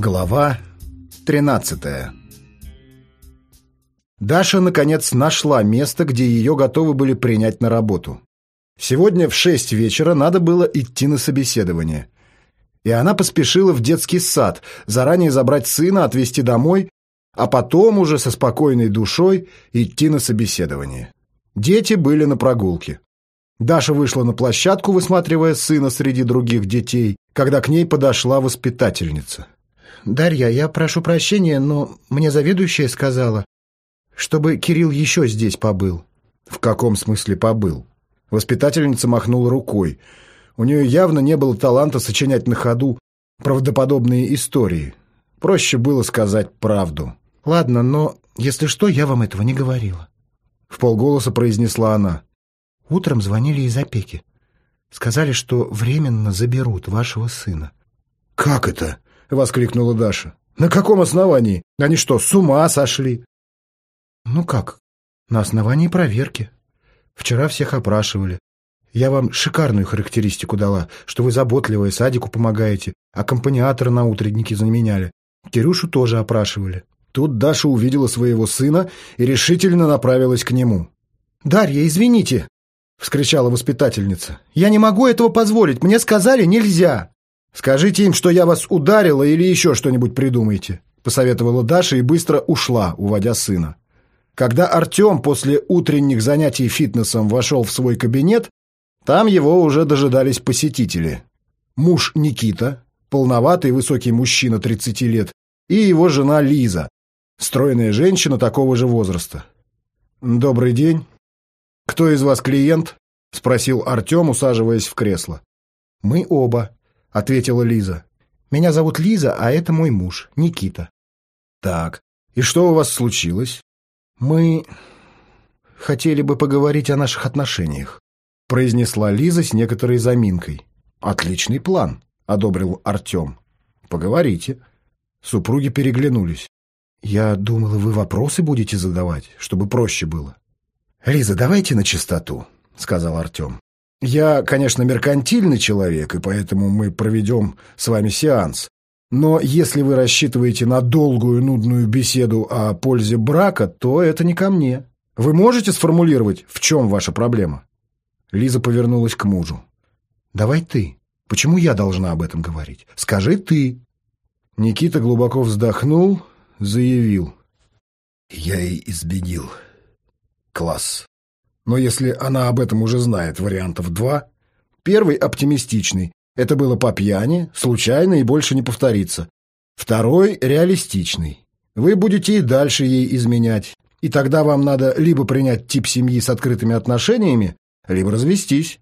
Глава 13 Даша, наконец, нашла место, где ее готовы были принять на работу. Сегодня в шесть вечера надо было идти на собеседование. И она поспешила в детский сад, заранее забрать сына, отвезти домой, а потом уже со спокойной душой идти на собеседование. Дети были на прогулке. Даша вышла на площадку, высматривая сына среди других детей, когда к ней подошла воспитательница. «Дарья, я прошу прощения, но мне заведующая сказала, чтобы Кирилл еще здесь побыл». «В каком смысле побыл?» Воспитательница махнула рукой. У нее явно не было таланта сочинять на ходу правдоподобные истории. Проще было сказать правду. «Ладно, но, если что, я вам этого не говорила». В полголоса произнесла она. Утром звонили из опеки. Сказали, что временно заберут вашего сына. «Как это?» — воскликнула Даша. «На каком основании? Они что, с ума сошли?» «Ну как? На основании проверки. Вчера всех опрашивали. Я вам шикарную характеристику дала, что вы заботливые, садику помогаете, аккомпаниатора на утреннике заменяли. Кирюшу тоже опрашивали». Тут Даша увидела своего сына и решительно направилась к нему. «Дарья, извините!» — вскричала воспитательница. «Я не могу этого позволить. Мне сказали, нельзя!» «Скажите им, что я вас ударила или еще что-нибудь придумайте», — посоветовала Даша и быстро ушла, уводя сына. Когда Артем после утренних занятий фитнесом вошел в свой кабинет, там его уже дожидались посетители. Муж Никита, полноватый высокий мужчина 30 лет, и его жена Лиза, стройная женщина такого же возраста. «Добрый день. Кто из вас клиент?» — спросил Артем, усаживаясь в кресло. «Мы оба», — ответила Лиза. «Меня зовут Лиза, а это мой муж, Никита». «Так, и что у вас случилось?» «Мы хотели бы поговорить о наших отношениях», — произнесла Лиза с некоторой заминкой. «Отличный план», — одобрил Артем. «Поговорите». Супруги переглянулись. «Я думала, вы вопросы будете задавать, чтобы проще было». «Лиза, давайте на чистоту», — сказал Артем. Я, конечно, меркантильный человек, и поэтому мы проведем с вами сеанс. Но если вы рассчитываете на долгую нудную беседу о пользе брака, то это не ко мне. Вы можете сформулировать, в чем ваша проблема?» Лиза повернулась к мужу. «Давай ты. Почему я должна об этом говорить? Скажи ты». Никита глубоко вздохнул, заявил. «Я ей изменил. Класс. Но если она об этом уже знает, вариантов два. Первый оптимистичный. Это было по пьяни, случайно и больше не повторится. Второй реалистичный. Вы будете и дальше ей изменять. И тогда вам надо либо принять тип семьи с открытыми отношениями, либо развестись.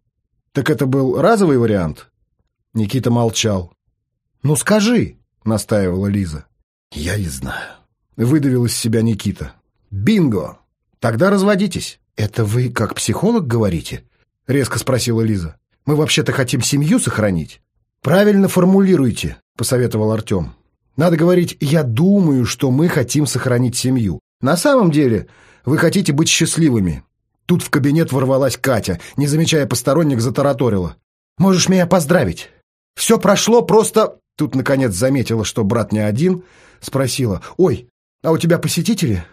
Так это был разовый вариант? Никита молчал. «Ну скажи», — настаивала Лиза. «Я не знаю», — выдавил из себя Никита. «Бинго! Тогда разводитесь». «Это вы как психолог говорите?» — резко спросила Лиза. «Мы вообще-то хотим семью сохранить». «Правильно формулируйте», — посоветовал Артем. «Надо говорить, я думаю, что мы хотим сохранить семью. На самом деле вы хотите быть счастливыми». Тут в кабинет ворвалась Катя, не замечая посторонних, затараторила. «Можешь меня поздравить. Все прошло просто...» Тут, наконец, заметила, что брат не один, спросила. «Ой, а у тебя посетители?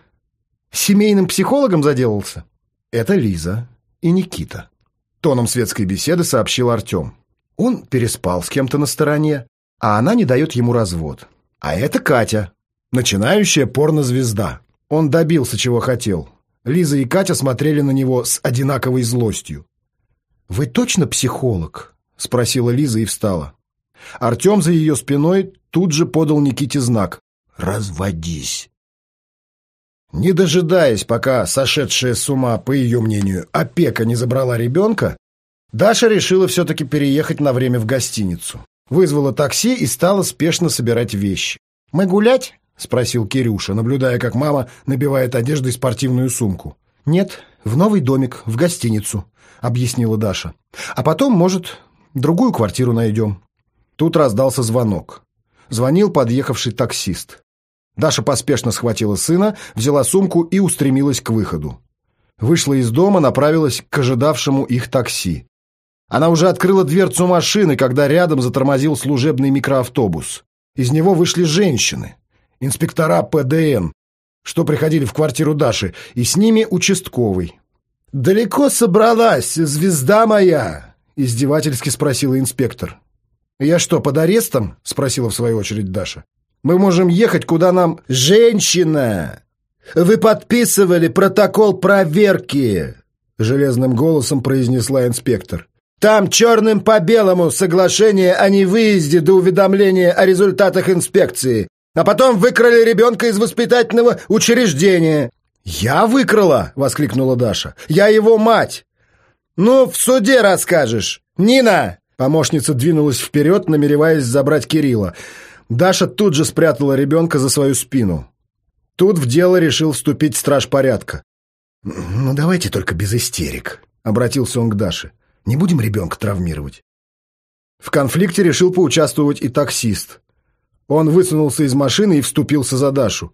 Семейным психологом заделался?» Это Лиза и Никита. Тоном светской беседы сообщил Артем. Он переспал с кем-то на стороне, а она не дает ему развод. А это Катя, начинающая порнозвезда. Он добился, чего хотел. Лиза и Катя смотрели на него с одинаковой злостью. «Вы точно психолог?» — спросила Лиза и встала. Артем за ее спиной тут же подал Никите знак. «Разводись». Не дожидаясь, пока сошедшая с ума, по ее мнению, опека не забрала ребенка, Даша решила все-таки переехать на время в гостиницу. Вызвала такси и стала спешно собирать вещи. «Мы гулять?» — спросил Кирюша, наблюдая, как мама набивает одеждой спортивную сумку. «Нет, в новый домик, в гостиницу», — объяснила Даша. «А потом, может, другую квартиру найдем». Тут раздался звонок. Звонил подъехавший таксист. Даша поспешно схватила сына, взяла сумку и устремилась к выходу. Вышла из дома, направилась к ожидавшему их такси. Она уже открыла дверцу машины, когда рядом затормозил служебный микроавтобус. Из него вышли женщины, инспектора ПДН, что приходили в квартиру Даши, и с ними участковый. «Далеко собралась, звезда моя?» — издевательски спросила инспектор. «Я что, под арестом?» — спросила в свою очередь Даша. «Мы можем ехать, куда нам...» «Женщина! Вы подписывали протокол проверки!» — железным голосом произнесла инспектор. «Там черным по белому соглашение о невыезде до уведомления о результатах инспекции, а потом выкрали ребенка из воспитательного учреждения». «Я выкрала!» — воскликнула Даша. «Я его мать!» «Ну, в суде расскажешь! Нина!» Помощница двинулась вперед, намереваясь забрать Кирилла. Даша тут же спрятала ребенка за свою спину. Тут в дело решил вступить страж порядка. «Ну, давайте только без истерик», — обратился он к Даше. «Не будем ребенка травмировать». В конфликте решил поучаствовать и таксист. Он высунулся из машины и вступился за Дашу.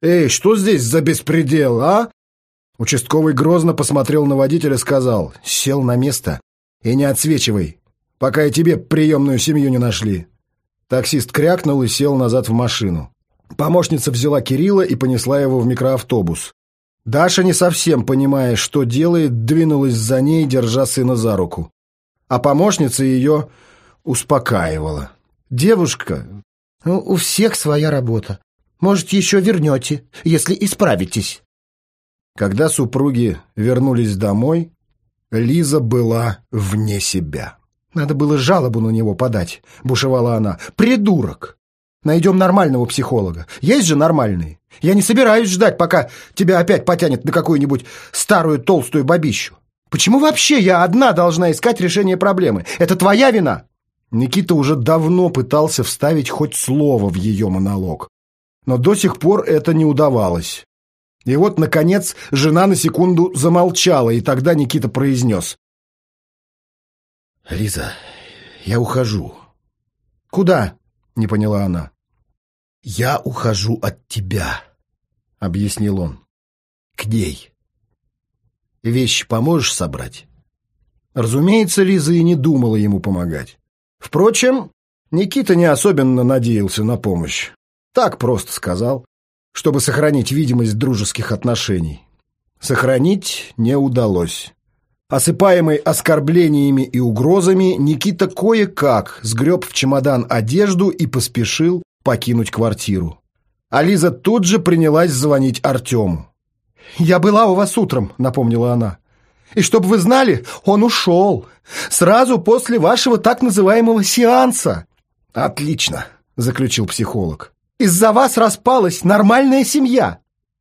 «Эй, что здесь за беспредел, а?» Участковый грозно посмотрел на водителя и сказал, «Сел на место и не отсвечивай, пока и тебе приемную семью не нашли». Таксист крякнул и сел назад в машину. Помощница взяла Кирилла и понесла его в микроавтобус. Даша, не совсем понимая, что делает, двинулась за ней, держа сына за руку. А помощница ее успокаивала. «Девушка, ну, у всех своя работа. Может, еще вернете, если исправитесь». Когда супруги вернулись домой, Лиза была вне себя. «Надо было жалобу на него подать», — бушевала она. «Придурок! Найдем нормального психолога. Есть же нормальные. Я не собираюсь ждать, пока тебя опять потянет на какую-нибудь старую толстую бабищу. Почему вообще я одна должна искать решение проблемы? Это твоя вина?» Никита уже давно пытался вставить хоть слово в ее монолог. Но до сих пор это не удавалось. И вот, наконец, жена на секунду замолчала, и тогда Никита произнес. «Лиза, я ухожу». «Куда?» — не поняла она. «Я ухожу от тебя», — объяснил он. «К ней. Вещи поможешь собрать?» Разумеется, Лиза и не думала ему помогать. Впрочем, Никита не особенно надеялся на помощь. Так просто сказал, чтобы сохранить видимость дружеских отношений. Сохранить не удалось. Осыпаемый оскорблениями и угрозами, Никита кое-как сгреб в чемодан одежду и поспешил покинуть квартиру. А Лиза тут же принялась звонить Артему. «Я была у вас утром», — напомнила она. «И чтобы вы знали, он ушел. Сразу после вашего так называемого сеанса». «Отлично», — заключил психолог. «Из-за вас распалась нормальная семья».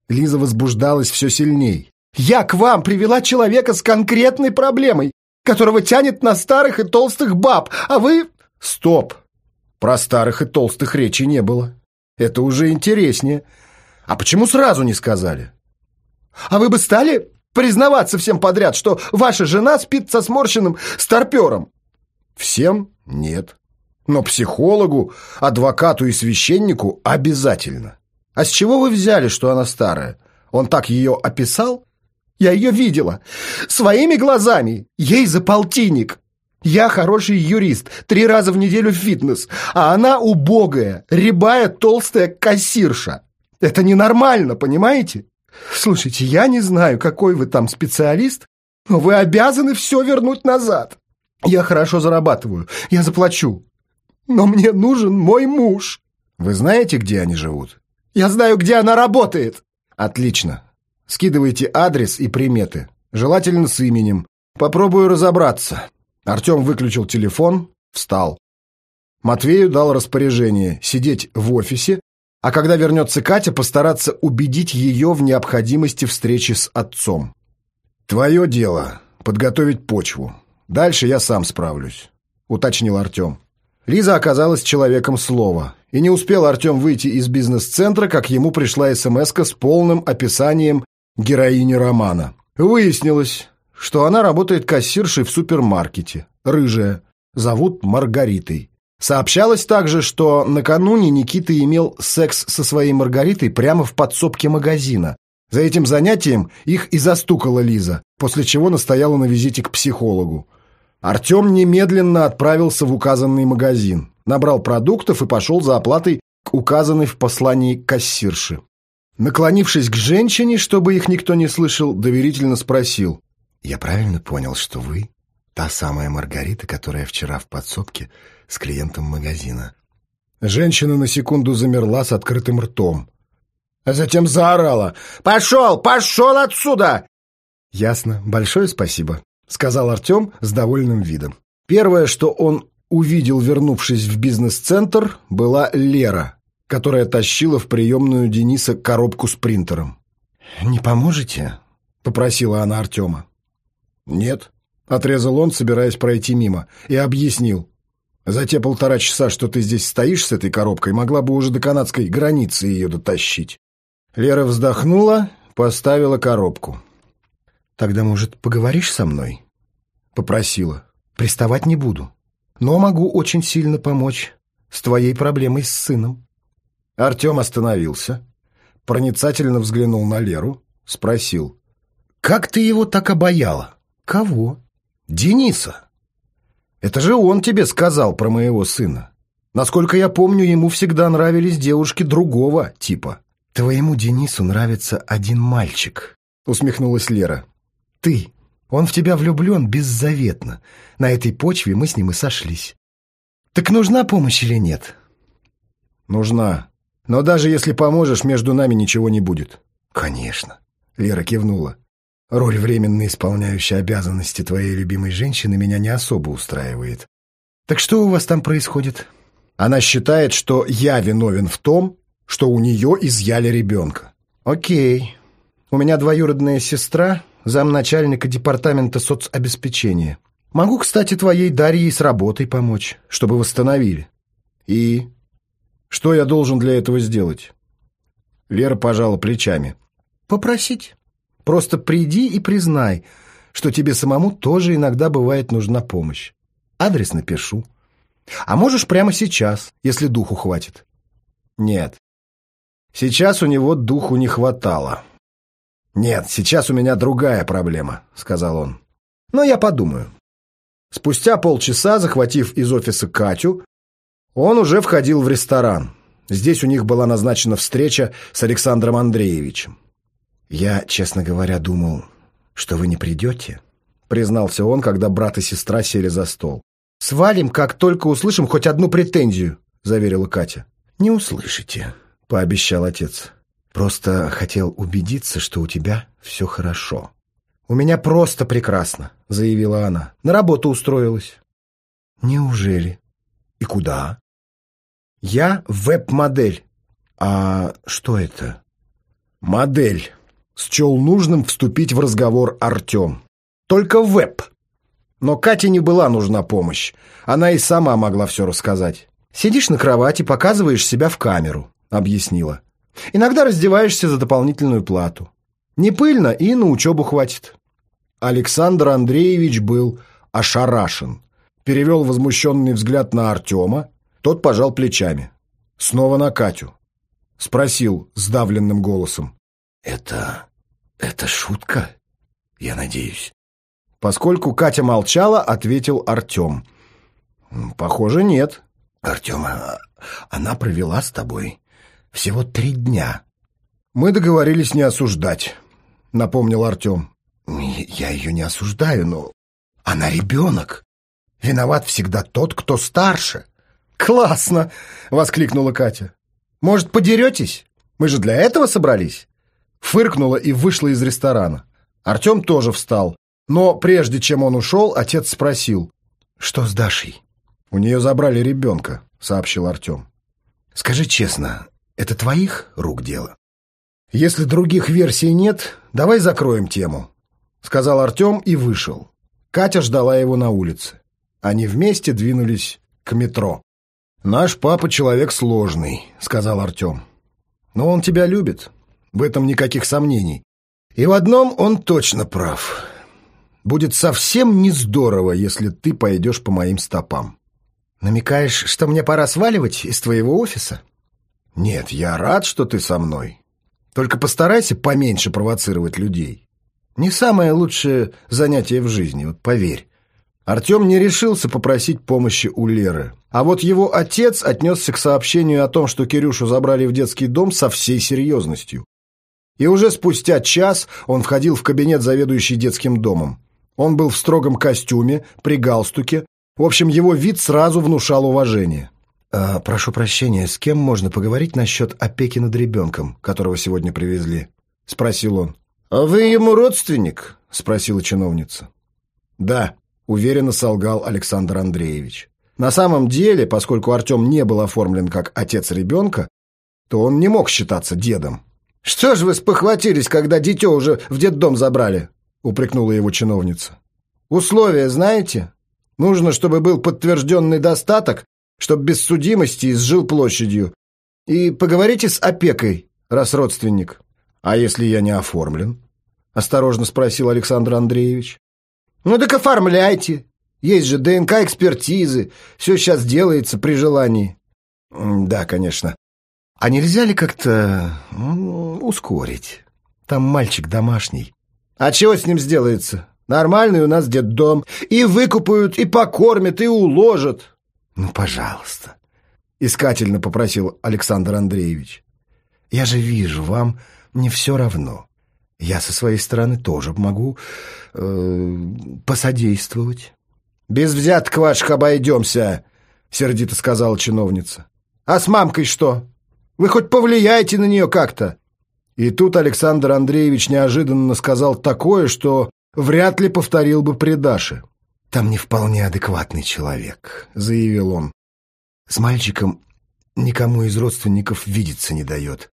Лиза возбуждалась все сильней. Я к вам привела человека с конкретной проблемой, которого тянет на старых и толстых баб, а вы...» «Стоп! Про старых и толстых речи не было. Это уже интереснее. А почему сразу не сказали?» «А вы бы стали признаваться всем подряд, что ваша жена спит со сморщенным старпером?» «Всем нет. Но психологу, адвокату и священнику обязательно. А с чего вы взяли, что она старая? Он так ее описал?» Я ее видела. Своими глазами. Ей за полтинник. Я хороший юрист, три раза в неделю в фитнес, а она убогая, рябая толстая кассирша. Это ненормально, понимаете? Слушайте, я не знаю, какой вы там специалист, но вы обязаны все вернуть назад. Я хорошо зарабатываю, я заплачу. Но мне нужен мой муж. Вы знаете, где они живут? Я знаю, где она работает. Отлично. Скидывайте адрес и приметы. Желательно с именем. Попробую разобраться. Артем выключил телефон, встал. Матвею дал распоряжение сидеть в офисе, а когда вернется Катя, постараться убедить ее в необходимости встречи с отцом. «Твое дело — подготовить почву. Дальше я сам справлюсь», — уточнил Артем. Лиза оказалась человеком слова, и не успел Артем выйти из бизнес-центра, как ему пришла смс с полным описанием героини романа. Выяснилось, что она работает кассиршей в супермаркете, рыжая, зовут Маргаритой. Сообщалось также, что накануне Никита имел секс со своей Маргаритой прямо в подсобке магазина. За этим занятием их и застукала Лиза, после чего настояла на визите к психологу. Артем немедленно отправился в указанный магазин. набрал продуктов и пошел за оплатой к указанной в послании кассирши. Наклонившись к женщине, чтобы их никто не слышал, доверительно спросил. «Я правильно понял, что вы та самая Маргарита, которая вчера в подсобке с клиентом магазина?» Женщина на секунду замерла с открытым ртом, а затем заорала. «Пошел! Пошел отсюда!» «Ясно. Большое спасибо», — сказал Артем с довольным видом. Первое, что он увидел, вернувшись в бизнес-центр, была Лера, которая тащила в приемную Дениса коробку с принтером. «Не поможете?» — попросила она Артема. «Нет», — отрезал он, собираясь пройти мимо, и объяснил. «За те полтора часа, что ты здесь стоишь с этой коробкой, могла бы уже до канадской границы ее дотащить». Лера вздохнула, поставила коробку. «Тогда, может, поговоришь со мной?» — попросила. «Приставать не буду, но могу очень сильно помочь с твоей проблемой с сыном». Артем остановился, проницательно взглянул на Леру, спросил. «Как ты его так обаяла?» «Кого?» «Дениса. Это же он тебе сказал про моего сына. Насколько я помню, ему всегда нравились девушки другого типа». «Твоему Денису нравится один мальчик», — усмехнулась Лера. «Ты. Он в тебя влюблен беззаветно. На этой почве мы с ним и сошлись. Так нужна помощь или нет?» «Нужна», но даже если поможешь, между нами ничего не будет». «Конечно», — Лера кивнула. «Роль временно исполняющей обязанности твоей любимой женщины меня не особо устраивает. Так что у вас там происходит?» Она считает, что я виновен в том, что у нее изъяли ребенка. «Окей. У меня двоюродная сестра, замначальника департамента соцобеспечения. Могу, кстати, твоей Дарье с работой помочь, чтобы восстановили». «И?» Что я должен для этого сделать?» Лера пожала плечами. «Попросить. Просто приди и признай, что тебе самому тоже иногда бывает нужна помощь. Адрес напишу. А можешь прямо сейчас, если духу хватит». «Нет. Сейчас у него духу не хватало». «Нет, сейчас у меня другая проблема», — сказал он. «Но я подумаю». Спустя полчаса, захватив из офиса Катю, он уже входил в ресторан. Здесь у них была назначена встреча с Александром Андреевичем. «Я, честно говоря, думал, что вы не придете», — признался он, когда брат и сестра сели за стол. «Свалим, как только услышим хоть одну претензию», — заверила Катя. «Не услышите», — пообещал отец. «Просто хотел убедиться, что у тебя все хорошо». «У меня просто прекрасно», — заявила она. «На работу устроилась». «Неужели? И куда?» Я веб-модель. А что это? Модель. Счел нужным вступить в разговор Артем. Только веб. Но Кате не была нужна помощь. Она и сама могла все рассказать. «Сидишь на кровати, показываешь себя в камеру», — объяснила. «Иногда раздеваешься за дополнительную плату. Не пыльно и на учебу хватит». Александр Андреевич был ошарашен. Перевел возмущенный взгляд на Артема, тот пожал плечами. Снова на Катю. Спросил сдавленным голосом. «Это... это шутка? Я надеюсь». Поскольку Катя молчала, ответил Артем. «Похоже, нет». «Артем, а она провела с тобой всего три дня». «Мы договорились не осуждать», — напомнил Артем. «Я ее не осуждаю, но она ребенок. Виноват всегда тот, кто старше». «Классно!» — воскликнула Катя. «Может, подеретесь? Мы же для этого собрались?» Фыркнула и вышла из ресторана. Артем тоже встал. Но прежде чем он ушел, отец спросил. «Что с Дашей?» «У нее забрали ребенка», — сообщил Артем. «Скажи честно, это твоих рук дело?» «Если других версий нет, давай закроем тему», — сказал Артем и вышел. Катя ждала его на улице. Они вместе двинулись к метро. «Наш папа человек сложный», — сказал Артем. «Но он тебя любит. В этом никаких сомнений. И в одном он точно прав. Будет совсем не здорово, если ты пойдешь по моим стопам». «Намекаешь, что мне пора сваливать из твоего офиса?» «Нет, я рад, что ты со мной. Только постарайся поменьше провоцировать людей. Не самое лучшее занятие в жизни, вот поверь». Артем не решился попросить помощи у Леры. А вот его отец отнесся к сообщению о том, что Кирюшу забрали в детский дом со всей серьезностью. И уже спустя час он входил в кабинет заведующей детским домом. Он был в строгом костюме, при галстуке. В общем, его вид сразу внушал уважение. «А, «Прошу прощения, с кем можно поговорить насчет опеки над ребенком, которого сегодня привезли?» — спросил он. «А вы ему родственник?» — спросила чиновница. «Да», уверенно солгал Александр Андреевич. На самом деле, поскольку Артем не был оформлен как отец ребенка, то он не мог считаться дедом. «Что ж вы спохватились, когда дитё уже в детдом забрали?» — упрекнула его чиновница. «Условия знаете? Нужно, чтобы был подтвержденный достаток, чтобы без судимости и с. И поговорите с опекой, раз родственник». «А если я не оформлен?» — осторожно спросил Александр Андреевич. Ну так оформляйте. Есть же ДНК-экспертизы. Все сейчас делается при желании. Да, конечно. А нельзя ли как-то ускорить? Там мальчик домашний. А чего с ним сделается? Нормальный у нас детдом. И выкупают, и покормят, и уложат. Ну, пожалуйста. Искательно попросил Александр Андреевич. Я же вижу, вам не все равно. Я со своей стороны тоже могу э, посодействовать. «Без взяток ваших обойдемся», — сердито сказала чиновница. «А с мамкой что? Вы хоть повлияете на нее как-то?» И тут Александр Андреевич неожиданно сказал такое, что вряд ли повторил бы при Даше. «Там не вполне адекватный человек», — заявил он. «С мальчиком никому из родственников видеться не дает.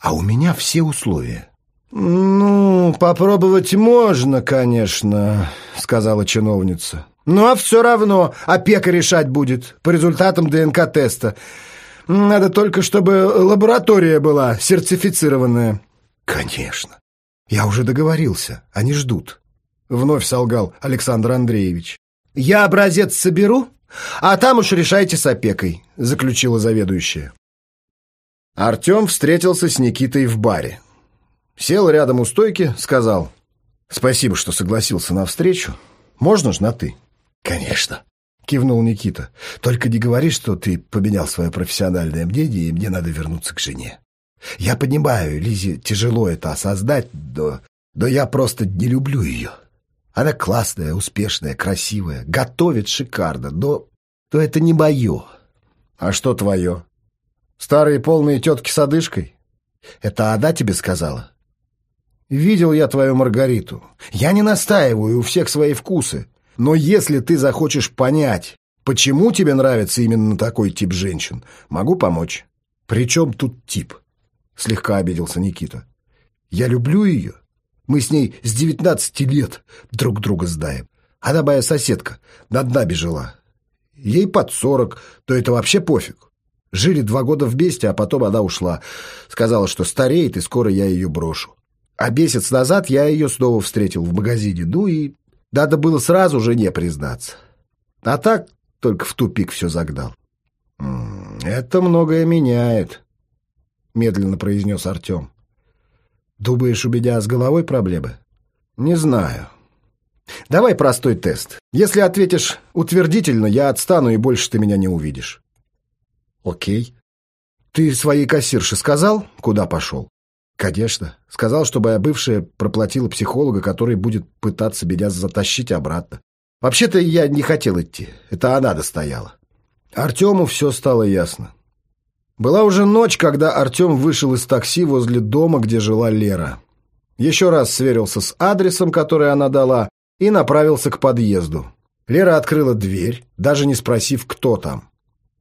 А у меня все условия». «Ну, попробовать можно, конечно», — сказала чиновница. «Ну, а все равно опека решать будет по результатам ДНК-теста. Надо только, чтобы лаборатория была сертифицированная». «Конечно. Я уже договорился. Они ждут», — вновь солгал Александр Андреевич. «Я образец соберу, а там уж решайте с опекой», — заключила заведующая. Артем встретился с Никитой в баре. Сел рядом у стойки, сказал «Спасибо, что согласился на встречу. Можно ж на «ты»?» «Конечно», — кивнул Никита. «Только не говори, что ты поменял свое профессиональное мнение, и мне надо вернуться к жене. Я понимаю, Лизе тяжело это осознать, но, но я просто не люблю ее. Она классная, успешная, красивая, готовит шикарно, но, но это не мое». «А что твое? Старые полные тетки с одышкой? Это она тебе сказала?» Видел я твою Маргариту. Я не настаиваю, у всех свои вкусы. Но если ты захочешь понять, почему тебе нравится именно такой тип женщин, могу помочь. Причем тут тип? Слегка обиделся Никита. Я люблю ее. Мы с ней с девятнадцати лет друг друга знаем. Она моя соседка, на дна бежала. Ей под сорок, то это вообще пофиг. Жили два года вместе, а потом она ушла. Сказала, что стареет, и скоро я ее брошу. А месяц назад я ее снова встретил в магазине, ну и надо было сразу же не признаться. А так только в тупик все загнал. «Это многое меняет», — медленно произнес Артем. «Думаешь, у меня с головой проблемы?» «Не знаю. Давай простой тест. Если ответишь утвердительно, я отстану, и больше ты меня не увидишь». «Окей. Ты своей кассирше сказал, куда пошел?» «Конечно. Сказал, чтобы я бывшая проплатила психолога, который будет пытаться меня затащить обратно. Вообще-то я не хотел идти. Это она достояла». Артему все стало ясно. Была уже ночь, когда Артем вышел из такси возле дома, где жила Лера. Еще раз сверился с адресом, который она дала, и направился к подъезду. Лера открыла дверь, даже не спросив, кто там.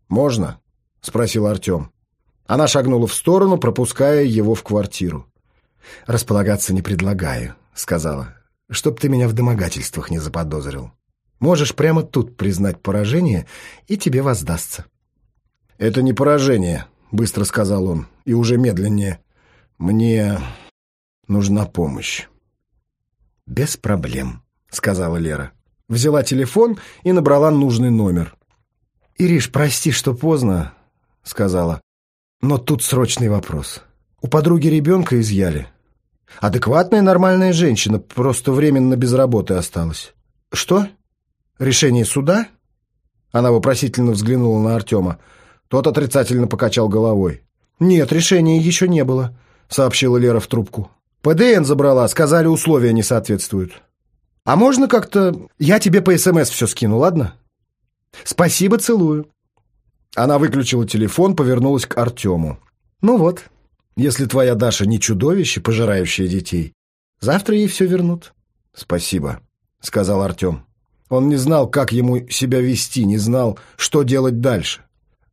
«Можно?» — спросил Артем. Она шагнула в сторону, пропуская его в квартиру. «Располагаться не предлагаю», — сказала, — «чтоб ты меня в домогательствах не заподозрил. Можешь прямо тут признать поражение, и тебе воздастся». «Это не поражение», — быстро сказал он, и уже медленнее. «Мне нужна помощь». «Без проблем», — сказала Лера. Взяла телефон и набрала нужный номер. «Ириш, прости, что поздно», — сказала. Но тут срочный вопрос. У подруги ребенка изъяли. Адекватная нормальная женщина, просто временно без работы осталась. Что? Решение суда? Она вопросительно взглянула на Артема. Тот отрицательно покачал головой. «Нет, решения еще не было», — сообщила Лера в трубку. «ПДН забрала, сказали, условия не соответствуют». «А можно как-то... Я тебе по СМС все скину, ладно?» «Спасибо, целую». Она выключила телефон, повернулась к Артему. «Ну вот, если твоя Даша не чудовище, пожирающее детей, завтра ей все вернут». «Спасибо», — сказал Артем. Он не знал, как ему себя вести, не знал, что делать дальше.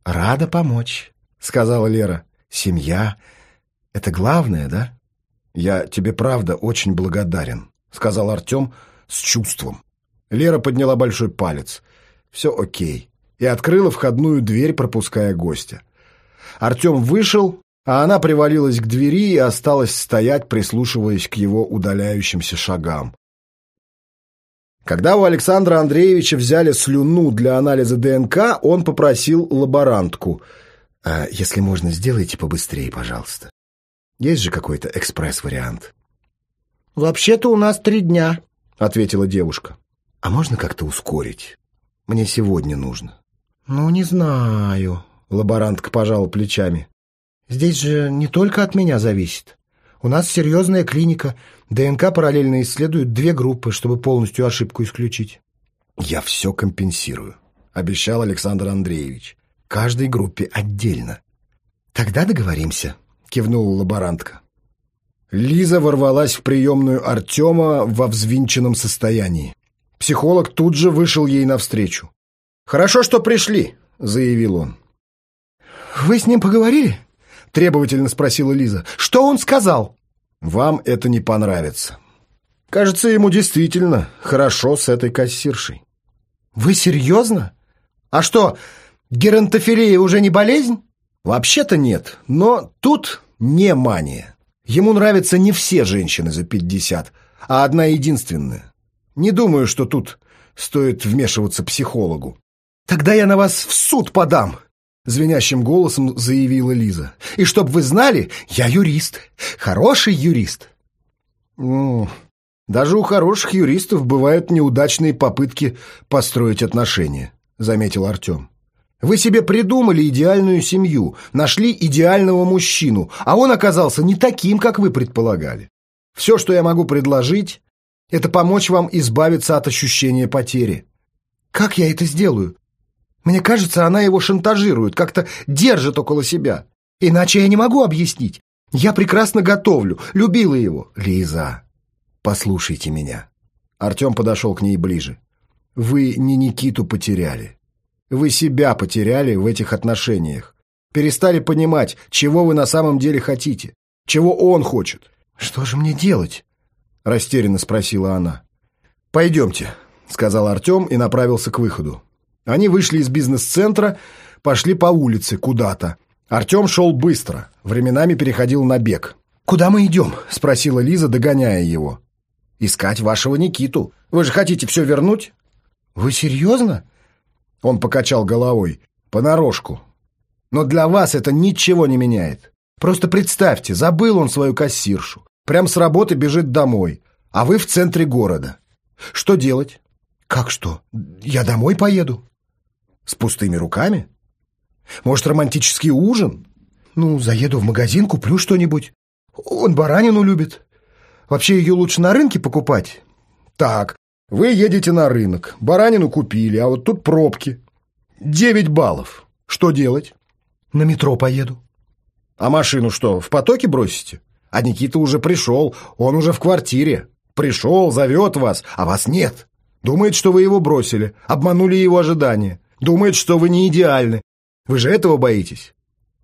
«Рада помочь», — сказала Лера. «Семья — это главное, да?» «Я тебе правда очень благодарен», — сказал Артем с чувством. Лера подняла большой палец. «Все окей». И открыла входную дверь, пропуская гостя. Артем вышел, а она привалилась к двери и осталась стоять, прислушиваясь к его удаляющимся шагам. Когда у Александра Андреевича взяли слюну для анализа ДНК, он попросил лаборантку. «А если можно, сделайте побыстрее, пожалуйста. Есть же какой-то экспресс-вариант?» «Вообще-то у нас три дня», — ответила девушка. «А можно как-то ускорить? Мне сегодня нужно». «Ну, не знаю», — лаборантка пожала плечами. «Здесь же не только от меня зависит. У нас серьезная клиника. ДНК параллельно исследуют две группы, чтобы полностью ошибку исключить. «Я все компенсирую», — обещал Александр Андреевич. «Каждой группе отдельно». «Тогда договоримся», — кивнула лаборантка. Лиза ворвалась в приемную Артема во взвинченном состоянии. Психолог тут же вышел ей навстречу. «Хорошо, что пришли», — заявил он. «Вы с ним поговорили?» — требовательно спросила Лиза. «Что он сказал?» «Вам это не понравится. Кажется, ему действительно хорошо с этой кассиршей». «Вы серьезно? А что, геронтофилия уже не болезнь?» «Вообще-то нет, но тут не мания. Ему нравятся не все женщины за пятьдесят, а одна единственная. Не думаю, что тут стоит вмешиваться психологу». «Тогда я на вас в суд подам!» — звенящим голосом заявила Лиза. «И чтоб вы знали, я юрист. Хороший юрист». «Ну, даже у хороших юристов бывают неудачные попытки построить отношения», — заметил Артем. «Вы себе придумали идеальную семью, нашли идеального мужчину, а он оказался не таким, как вы предполагали. Все, что я могу предложить, это помочь вам избавиться от ощущения потери». «Как я это сделаю?» Мне кажется, она его шантажирует, как-то держит около себя. Иначе я не могу объяснить. Я прекрасно готовлю, любила его. Лиза, послушайте меня. Артем подошел к ней ближе. Вы не Никиту потеряли. Вы себя потеряли в этих отношениях. Перестали понимать, чего вы на самом деле хотите. Чего он хочет. Что же мне делать? Растерянно спросила она. Пойдемте, сказал Артем и направился к выходу. Они вышли из бизнес-центра, пошли по улице куда-то. Артем шел быстро, временами переходил на бег. «Куда мы идем?» — спросила Лиза, догоняя его. «Искать вашего Никиту. Вы же хотите все вернуть?» «Вы серьезно?» Он покачал головой. «Понарошку. Но для вас это ничего не меняет. Просто представьте, забыл он свою кассиршу. Прям с работы бежит домой, а вы в центре города. Что делать?» «Как что? Я домой поеду?» С пустыми руками? Может, романтический ужин? Ну, заеду в магазин, куплю что-нибудь. Он баранину любит. Вообще ее лучше на рынке покупать. Так, вы едете на рынок, баранину купили, а вот тут пробки. Девять баллов. Что делать? На метро поеду. А машину что, в потоке бросите? А Никита уже пришел, он уже в квартире. Пришел, зовет вас, а вас нет. Думает, что вы его бросили, обманули его ожидания. Думает, что вы не идеальны. Вы же этого боитесь.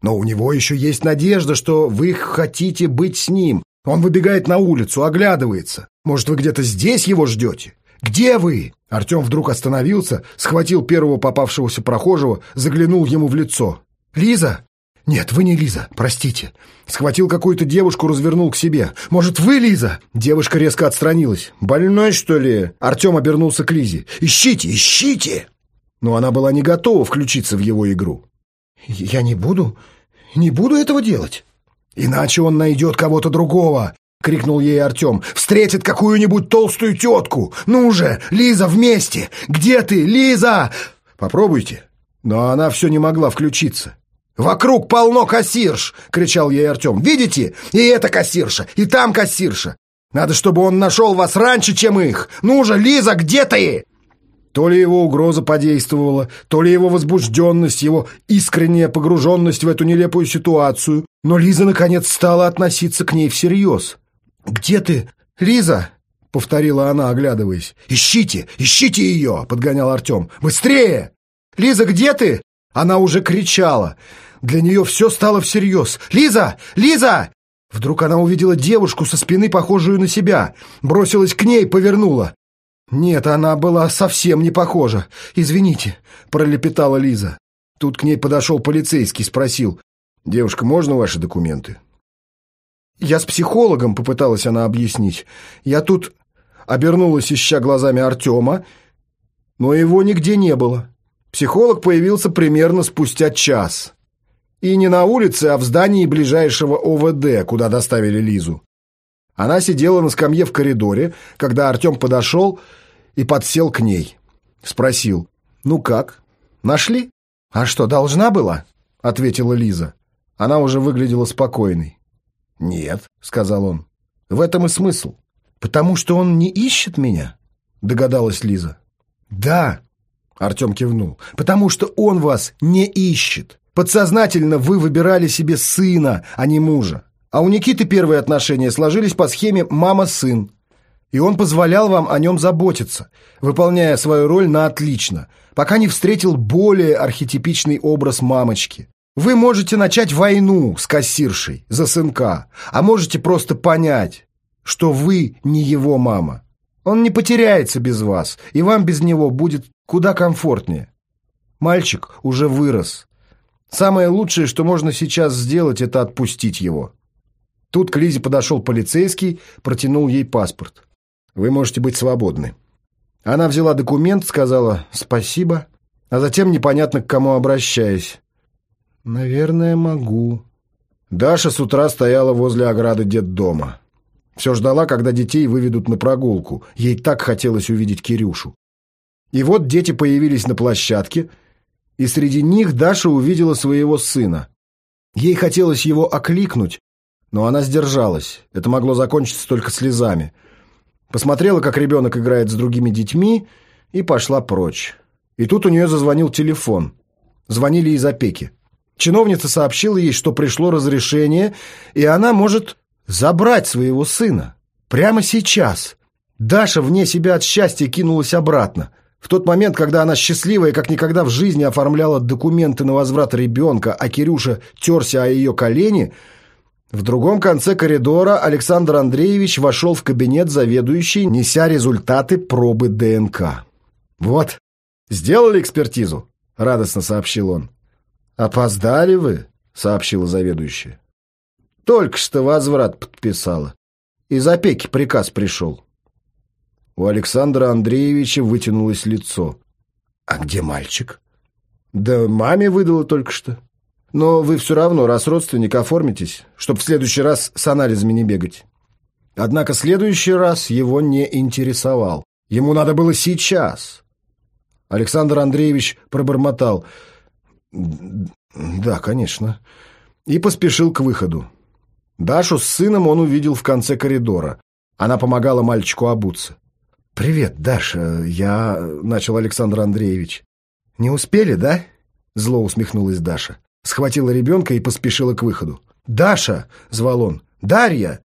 Но у него еще есть надежда, что вы хотите быть с ним. Он выбегает на улицу, оглядывается. Может, вы где-то здесь его ждете? Где вы? Артем вдруг остановился, схватил первого попавшегося прохожего, заглянул ему в лицо. «Лиза?» «Нет, вы не Лиза, простите». Схватил какую-то девушку, развернул к себе. «Может, вы Лиза?» Девушка резко отстранилась. «Больной, что ли?» Артем обернулся к Лизе. «Ищите, ищите!» Но она была не готова включиться в его игру. «Я не буду, не буду этого делать». «Иначе он найдет кого-то другого. — крикнул ей Артем. «Встретит какую-нибудь толстую тетку! Ну же, Лиза, вместе! Где ты, Лиза?» «Попробуйте». Но она все не могла включиться. «Вокруг полно кассирш!» — кричал ей Артем. «Видите? И это кассирша, и там кассирша! Надо, чтобы он нашел вас раньше, чем их! Ну же, Лиза, где ты?» То ли его угроза подействовала, то ли его возбужденность, его искренняя погруженность в эту нелепую ситуацию. Но Лиза, наконец, стала относиться к ней всерьез. «Где ты, Лиза?» — повторила она, оглядываясь. «Ищите, ищите ее!» — подгонял Артем. «Быстрее!» «Лиза, где ты?» Она уже кричала. Для нее все стало всерьез. «Лиза! Лиза!» Вдруг она увидела девушку со спины, похожую на себя. Бросилась к ней, повернула. «Нет, она была совсем не похожа. Извините», — пролепетала Лиза. Тут к ней подошел полицейский, спросил. «Девушка, можно ваши документы?» «Я с психологом», — попыталась она объяснить. «Я тут...» Обернулась, ища глазами Артема, но его нигде не было. Психолог появился примерно спустя час. И не на улице, а в здании ближайшего ОВД, куда доставили Лизу. Она сидела на скамье в коридоре, когда Артем подошел и подсел к ней. Спросил, «Ну как? Нашли?» «А что, должна была?» — ответила Лиза. Она уже выглядела спокойной. «Нет», — сказал он. «В этом и смысл. Потому что он не ищет меня?» — догадалась Лиза. «Да», — Артем кивнул, «потому что он вас не ищет. Подсознательно вы выбирали себе сына, а не мужа. А у Никиты первые отношения сложились по схеме «мама-сын». И он позволял вам о нем заботиться, выполняя свою роль на отлично, пока не встретил более архетипичный образ мамочки. Вы можете начать войну с кассиршей за сынка, а можете просто понять, что вы не его мама. Он не потеряется без вас, и вам без него будет куда комфортнее. Мальчик уже вырос. Самое лучшее, что можно сейчас сделать, это отпустить его. Тут к Лизе подошел полицейский, протянул ей паспорт. «Вы можете быть свободны». Она взяла документ, сказала «спасибо», а затем непонятно к кому обращаясь. «Наверное, могу». Даша с утра стояла возле ограды детдома. Все ждала, когда детей выведут на прогулку. Ей так хотелось увидеть Кирюшу. И вот дети появились на площадке, и среди них Даша увидела своего сына. Ей хотелось его окликнуть, но она сдержалась. Это могло закончиться только слезами. Посмотрела, как ребенок играет с другими детьми, и пошла прочь. И тут у нее зазвонил телефон. Звонили из опеки. Чиновница сообщила ей, что пришло разрешение, и она может забрать своего сына. Прямо сейчас. Даша вне себя от счастья кинулась обратно. В тот момент, когда она счастливая, как никогда в жизни оформляла документы на возврат ребенка, а Кирюша терся о ее колени – в другом конце коридора Александр Андреевич вошел в кабинет заведующий, неся результаты пробы ДНК. «Вот, сделали экспертизу», — радостно сообщил он. «Опоздали вы», — сообщила заведующая. «Только что возврат подписала. Из опеки приказ пришел». У Александра Андреевича вытянулось лицо. «А где мальчик?» «Да маме выдала только что». Но вы все равно, раз родственник, оформитесь, чтобы в следующий раз с анализами не бегать. Однако следующий раз его не интересовал. Ему надо было сейчас. Александр Андреевич пробормотал. «Да, конечно». И поспешил к выходу. Дашу с сыном он увидел в конце коридора. Она помогала мальчику обуться. «Привет, Даша, я...» — начал Александр Андреевич. «Не успели, да?» — зло усмехнулась Даша схватила ребенка и поспешила к выходу. «Даша!» — звал он. «Дарья!»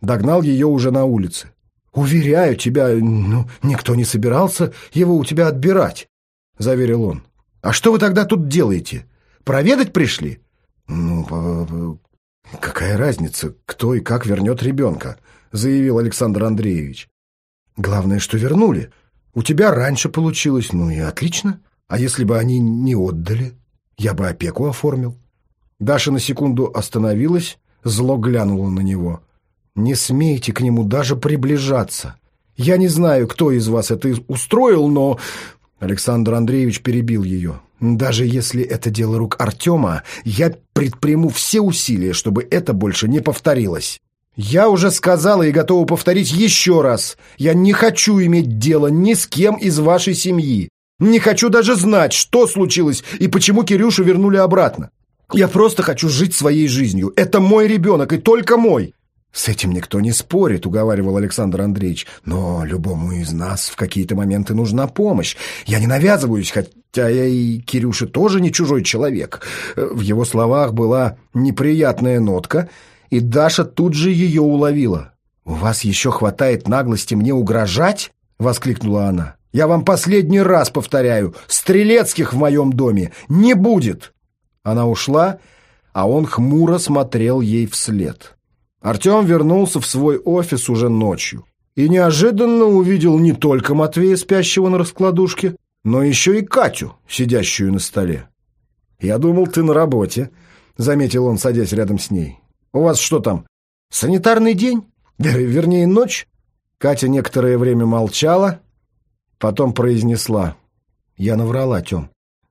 Догнал ее уже на улице. «Уверяю тебя, ну, никто не собирался его у тебя отбирать», — заверил он. «А что вы тогда тут делаете? Проведать пришли?» «Ну, какая разница, кто и как вернет ребенка», — заявил Александр Андреевич. «Главное, что вернули. У тебя раньше получилось, ну и отлично. А если бы они не отдали?» Я бы опеку оформил. Даша на секунду остановилась, зло глянула на него. «Не смейте к нему даже приближаться. Я не знаю, кто из вас это устроил, но...» Александр Андреевич перебил ее. «Даже если это дело рук Артема, я предприму все усилия, чтобы это больше не повторилось». Я уже сказала и готова повторить еще раз. Я не хочу иметь дело ни с кем из вашей семьи. Не хочу даже знать, что случилось и почему Кирюшу вернули обратно. Я просто хочу жить своей жизнью. Это мой ребенок и только мой. «С этим никто не спорит», — уговаривал Александр Андреевич. «Но любому из нас в какие-то моменты нужна помощь. Я не навязываюсь, хотя я и Кирюше тоже не чужой человек». В его словах была неприятная нотка, и Даша тут же ее уловила. «У вас еще хватает наглости мне угрожать?» — воскликнула она. «Я вам последний раз повторяю, стрелецких в моем доме не будет!» Она ушла, а он хмуро смотрел ей вслед. Артем вернулся в свой офис уже ночью и неожиданно увидел не только Матвея, спящего на раскладушке, но еще и Катю, сидящую на столе. «Я думал, ты на работе», — заметил он, садясь рядом с ней. «У вас что там, санитарный день? Вернее, ночь?» Катя некоторое время молчала, потом произнесла. «Я наврала, Тем.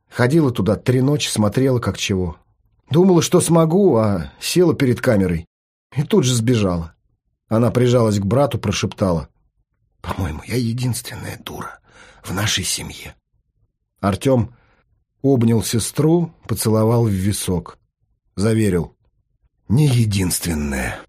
Ходила туда три ночи, смотрела как чего. Думала, что смогу, а села перед камерой. И тут же сбежала. Она прижалась к брату, прошептала. «По-моему, я единственная дура в нашей семье». Артем обнял сестру, поцеловал в висок. Заверил. «Не единственная».